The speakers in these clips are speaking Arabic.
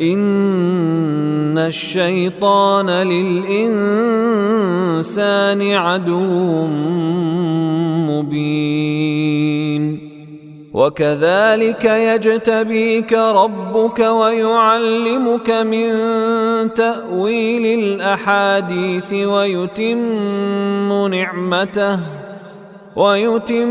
إن الشيطان للإنسان عدو مبين. وكذلك يجتبيك ربك ويعلمك من تأويل الأحاديث ويتم نعمته ويتم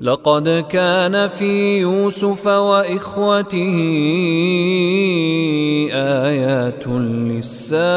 لقد كان في يوسف وإخوته آيات للسائلين.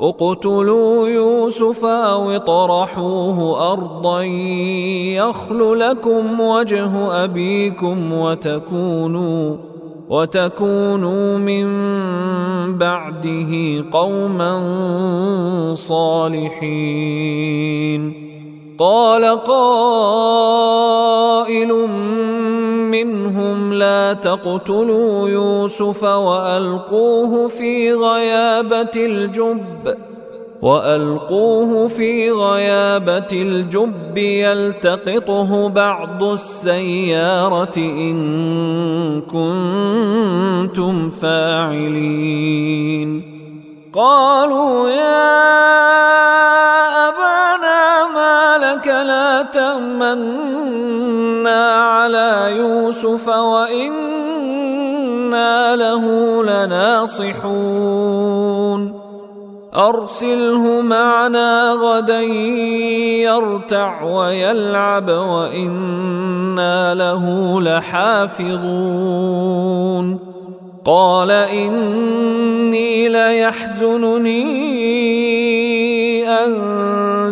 اقتلوا يوسف أو اطرحوه أرضا يخل لكم وجه أبيكم وتكونوا وتكونوا من بعده قوما صالحين. قال قائل منهم لا تقتلوا يوسف وألقوه في غيابة الجب وألقوه في غيابة الجب يلتقطه بعض السيارة إن كنتم فاعلين. قالوا يا لك لا تأمنا على يوسف وإنا له لناصحون. أرسله معنا غدا يرتع ويلعب وإنا له لحافظون. قال إني ليحزنني أن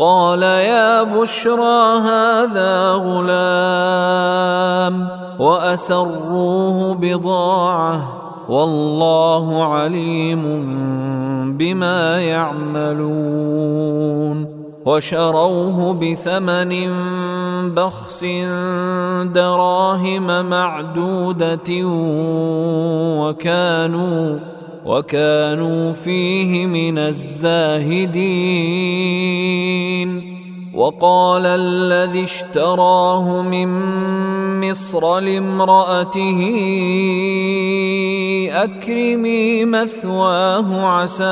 قال يا بشرى هذا غلام وأسروه بضاعة والله عليم بما يعملون وشروه بثمن بخس دراهم معدودة وكانوا وكانوا فيه من الزاهدين. وقال الذي اشتراه من مصر لامرأته أكرمي مثواه عسى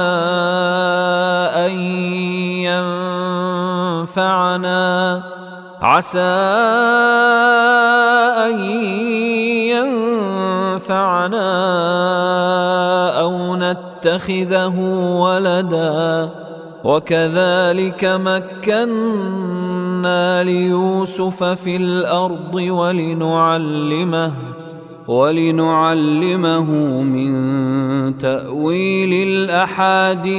أن ينفعنا. عسى أن ينفعنا أو نتخذه ولدا. وكذلك مكنا ليوسف في الأرض ولنعلمه ولنعلمه من تأويل الأحاديث.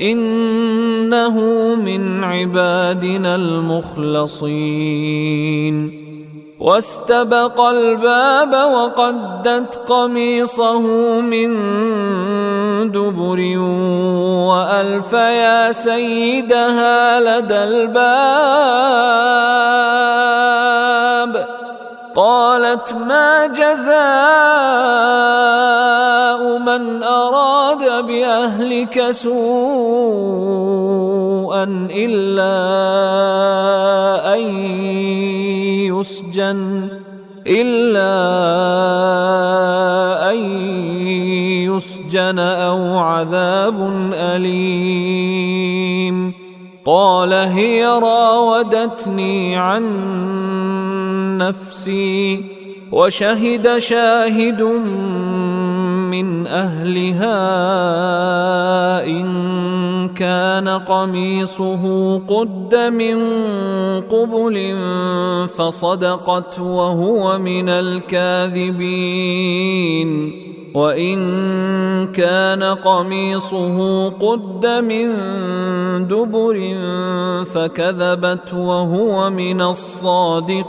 إنه من عبادنا المخلصين. واستبق الباب وقدت قميصه من دبر وألف يا سيدها لدى الباب. قالت ما جزاء من أراد بأهلك سوءا إلا أن يسجن إلا أن يسجن أو عذاب أليم. قال هي راودتني عن نفسي وشهد شاهد من أهلها إن كان قميصه قد من قبل فصدقت وهو من الكاذبين وإن كان قميصه قد من دبر فكذبت وهو من الصادقين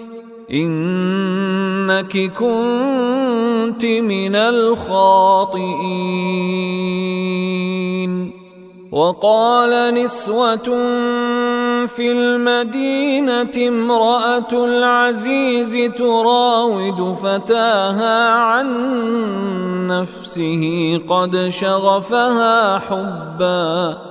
إنك كنت من الخاطئين. وقال نسوة في المدينة امرأة العزيز تراود فتاها عن نفسه قد شغفها حبا.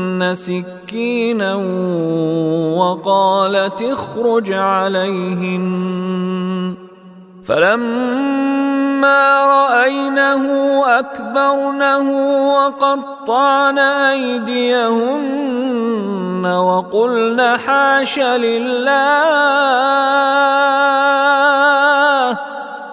سكينا وقالت اخرج عليهن. فلما رأينه أكبرنه وقطعن أيديهن وقلن حاش لله.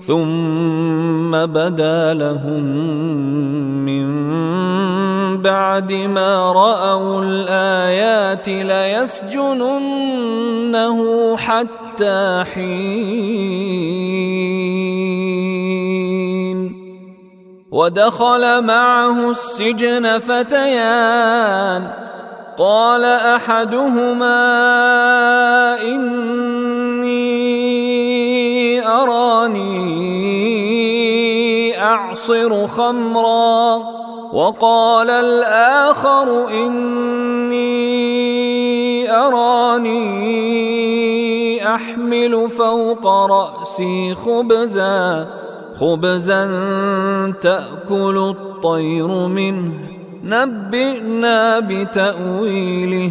ثم بدا لهم من بعد ما رأوا الآيات ليسجننه حتى حين. ودخل معه السجن فتيان. قال أحدهما اني أراني أعصر خمرا وقال الآخر إني أراني أحمل فوق رأسي خبزا خبزا تأكل الطير منه نبئنا بتأويله.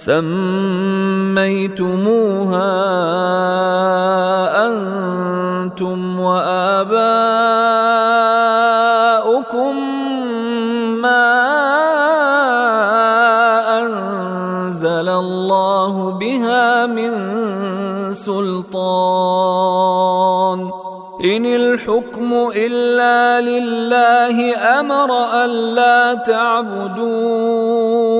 سميتموها أنتم وآباؤكم الله بها من سلطان. إن الحكم إلا لله أمر ألا تعبدوا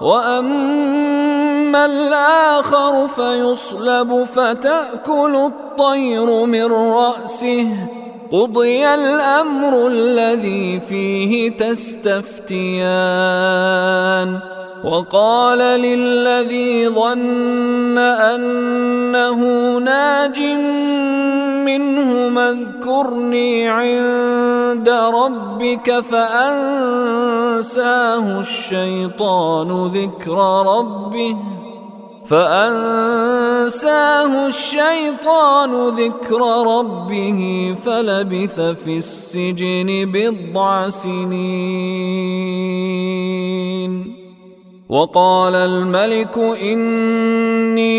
وأما الآخر فيصلب فتأكل الطير من رأسه قضي الأمر الذي فيه تستفتيان وقال للذي ظن انه ناج منه اذكرني عند ربك فأنساه الشيطان ذكر ربه فأنساه الشيطان ذكر ربه فلبث في السجن بضع سنين وقال الملك إني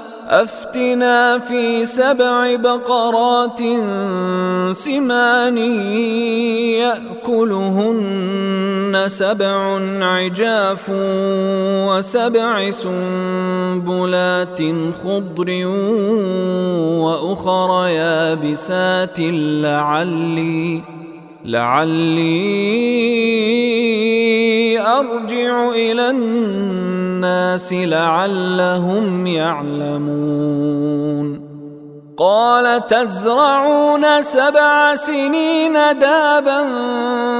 أفتنا في سبع بقرات سمان يأكلهن سبع عجاف وسبع سنبلات خضر وأخر يابسات لعلي لعلي أرجع إلى الناس لعلهم يعلمون. قال تزرعون سبع سنين دابا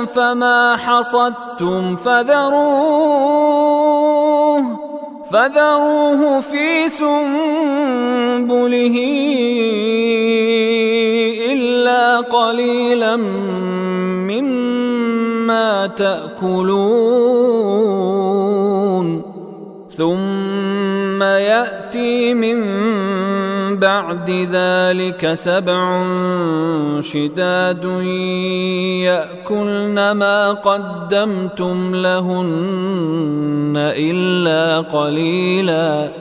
فما حصدتم فذروه فذروه في سنبله. إلا قليلا مما تأكلون. ثم يأتي من بعد ذلك سبع شداد يأكلن ما قدمتم لهن إلا قليلا.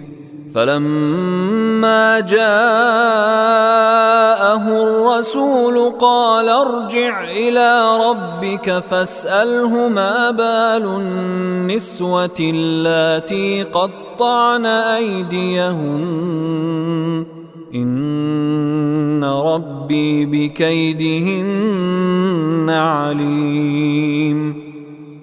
فلما جاءه الرسول قال ارجع إلى ربك فاسأله ما بال النسوة اللاتي قطعن أيديهن. إن ربي بكيدهن عليم.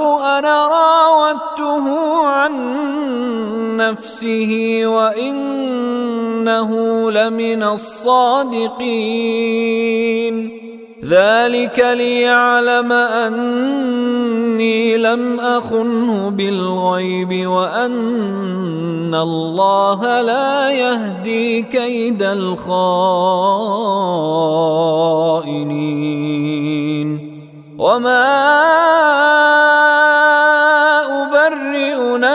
أنا راودته عن نفسه وإنه لمن الصادقين. ذلك ليعلم أني لم أخنه بالغيب وأن الله لا يهدي كيد الخائنين. وما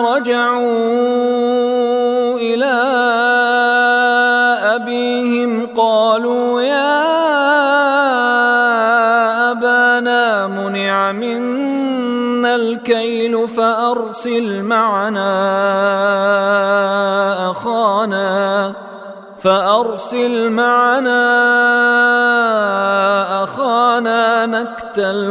رجعوا إلى أبيهم قالوا يا أبانا منع منا الكيل فأرسل معنا أخانا فأرسل معنا أخانا نكتل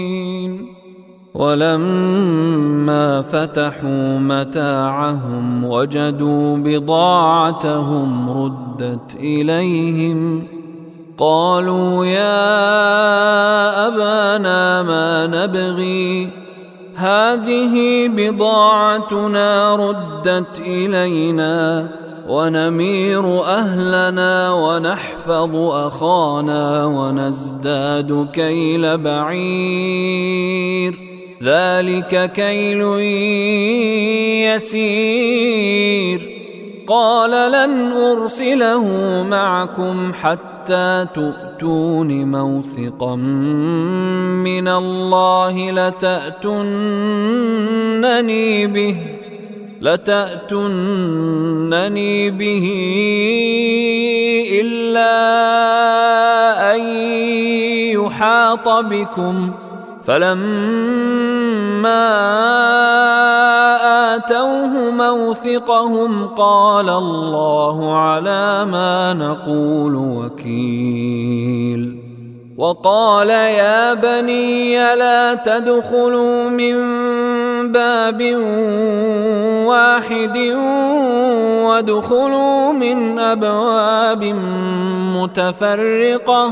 ولما فتحوا متاعهم وجدوا بضاعتهم ردت إليهم قالوا يا أبانا ما نبغي؟ هذه بضاعتنا ردت إلينا ونمير أهلنا ونحفظ أخانا ونزداد كيل بعير. ذلك كيل يسير. قال لن أرسله معكم حتى تؤتون موثقا من الله لتأتنني به لتأتنني به إلا أن يحاط بكم. فلما آتوه موثقهم قال الله على ما نقول وكيل وقال يا بني لا تدخلوا من باب واحد وادخلوا من أبواب متفرقة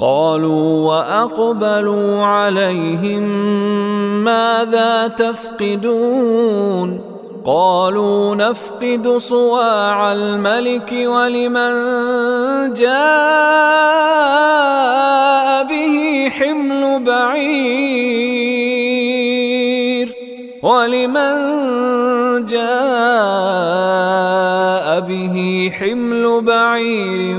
قالوا وأقبلوا عليهم ماذا تفقدون قالوا نفقد صواع الملك ولمن جاء به حمل بعير ولمن جاء به حمل بعير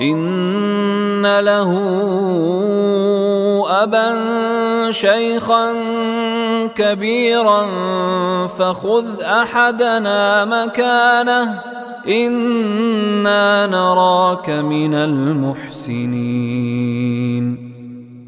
إن له أبا شيخا كبيرا فخذ أحدنا مكانه إنا نراك من المحسنين.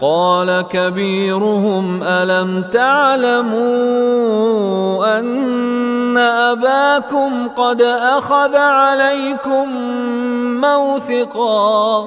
قال كبيرهم ألم تعلموا أن أباكم قد أخذ عليكم موثقا؟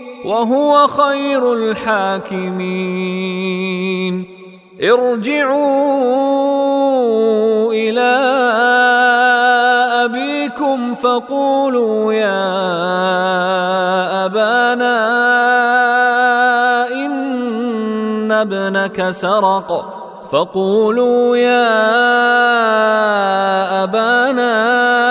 وَهُوَ خَيْرُ الْحَاكِمِينَ. ارْجِعُوا إِلَى أَبِيكُمْ فَقُولُوا يَا أَبَانَا ابنك سرق. فقولوا يا أبانا إن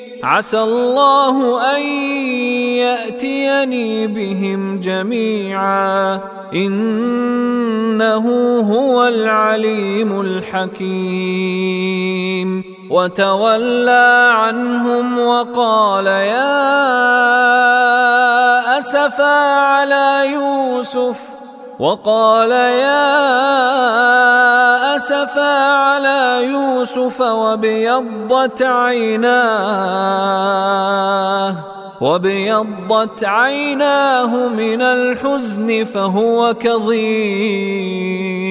عسى الله أن يأتيني بهم جميعا. إنه هو العليم الحكيم. وتولى عنهم وقال يا أسفا على يوسف. وقال يا أسفا على يوسف وابيضت عيناه وابيضت عيناه من الحزن فهو كظيم.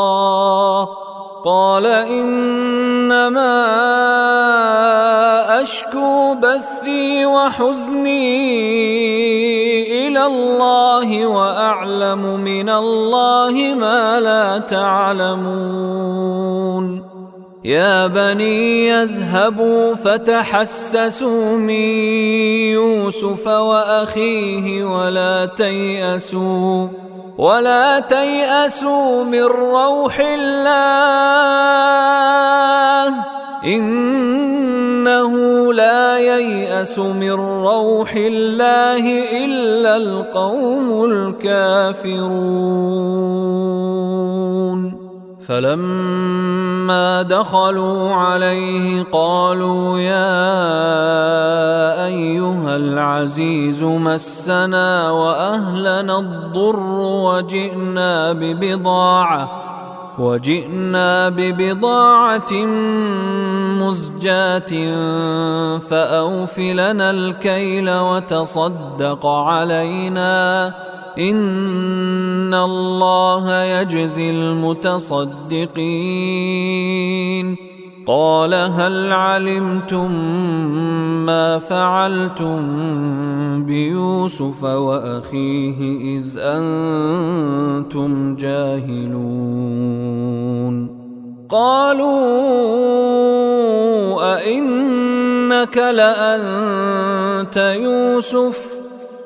قال إنما أشكو بثي وحزني إلى الله وأعلم من الله ما لا تعلمون. يا بني يذهبوا فتحسسوا من يوسف وأخيه ولا تيأسوا. ولا تيأسوا من روح الله. إنه لا ييأس من روح الله إلا القوم الكافرون. فلما دخلوا عليه قالوا يا أيها العزيز مسنا وأهلنا الضر وجئنا ببضاعة وجئنا ببضاعة مزجاة فأوف لنا الكيل وتصدق علينا. إن الله يجزي المتصدقين. قال هل علمتم ما فعلتم بيوسف واخيه اذ أنتم جاهلون. قالوا ائنك لانت يوسف؟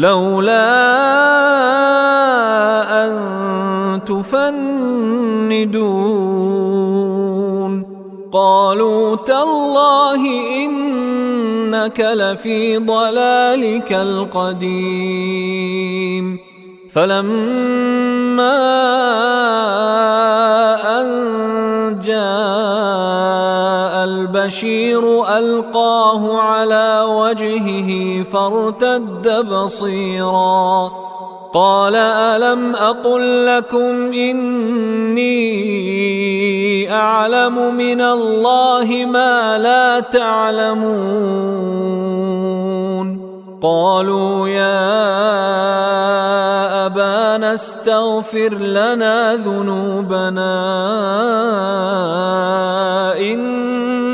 لولا أن تفندون. قالوا تالله إنك لفي ضلالك القديم. فلما أن جاء البشير ألقاه على وجهه فارتد بصيرا. قال ألم أقل لكم إني أعلم من الله ما لا تعلمون. قالوا يا أبانا استغفر لنا ذنوبنا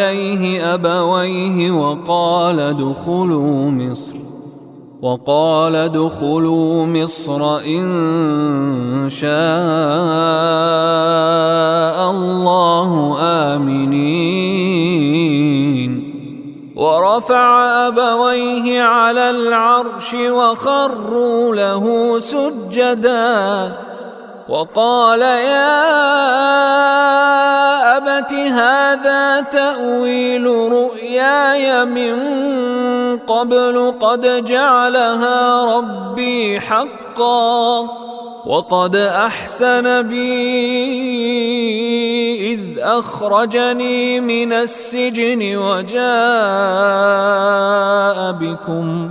اليه أبويه وقال ادخلوا مصر وقال ادخلوا مصر إن شاء الله آمنين. ورفع أبويه على العرش وخروا له سجدا وقال يا ابت هذا تأويل رؤياي من قبل قد جعلها ربي حقا وقد أحسن بي إذ أخرجني من السجن وجاء بكم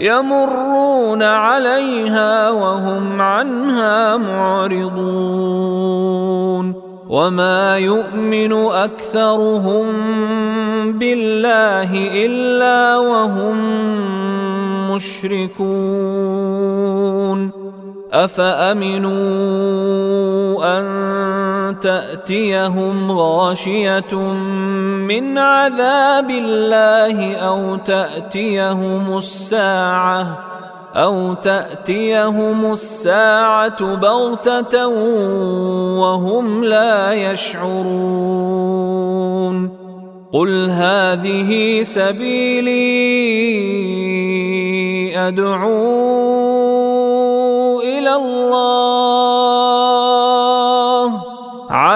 يمرون عليها وهم عنها معرضون وما يؤمن أكثرهم بالله إلا وهم مشركون أفأمنوا أن تأتيهم غاشية من عذاب الله أو تأتيهم الساعة أو تأتيهم الساعة بغتة وهم لا يشعرون قل هذه سبيلي أدعو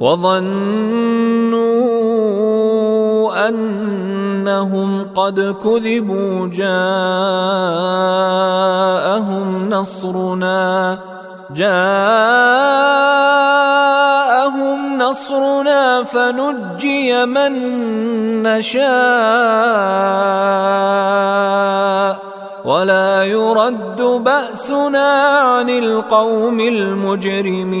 وظنوا أنهم قد كذبوا جاءهم نصرنا جاءهم نصرنا فنجي من نشاء. ولا يرد بأسنا عن القوم المجرمين.